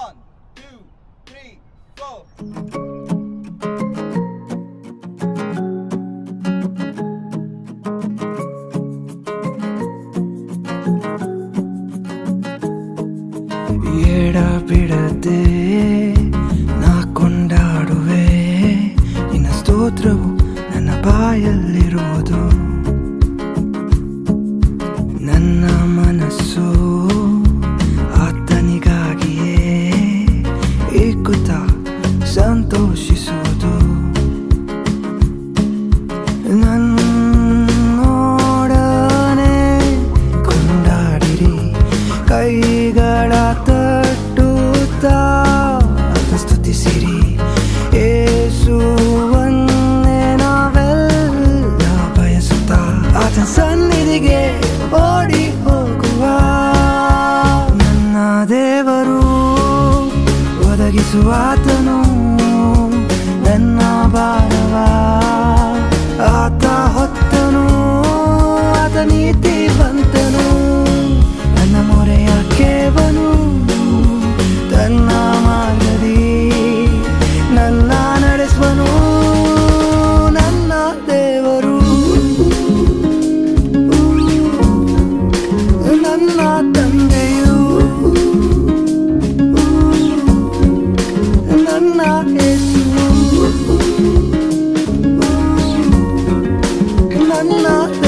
One, two, three, four. ಬಿಡದೆ ನಾ ಕೊಂಡಾಡುವೆ ನಿನ್ನ ಸ್ತೋತ್ರವು ನನ್ನ ಬಾಯಲ್ಲಿರುವುದು ಏಕುತ್ತ ಸಂತೋಷಿಸುವುದು. ನನ್ನೋಡನೆ ಕೊಂಡಾಡಿರಿ ಕೈಗಳ ತಟ್ಟುತ್ತಾ ಸ್ತುತಿಸಿರಿ. ಏಸುವನ್ನೇ ನಾವೆಲ್ಲ ಬಯಸುತ್ತಾ ಆತನ ಸನ್ನಿಧಿಗೆ ಓಡಿ ಸ್ವಾತನು ನನ್ನ ಭಾರವ. ಆತ ಹೊತ್ತನು, ಆತ ನೀತಿ ಬಂತನು. ನನ್ನ ಮೊರೆಯ ಕೇವನು, ತನ್ನ ಮಾರ್ಗದಿ. ನನ್ನ ನಡೆಸುವನು, ನನ್ನ ದೇವರು. ನನ್ನ Nana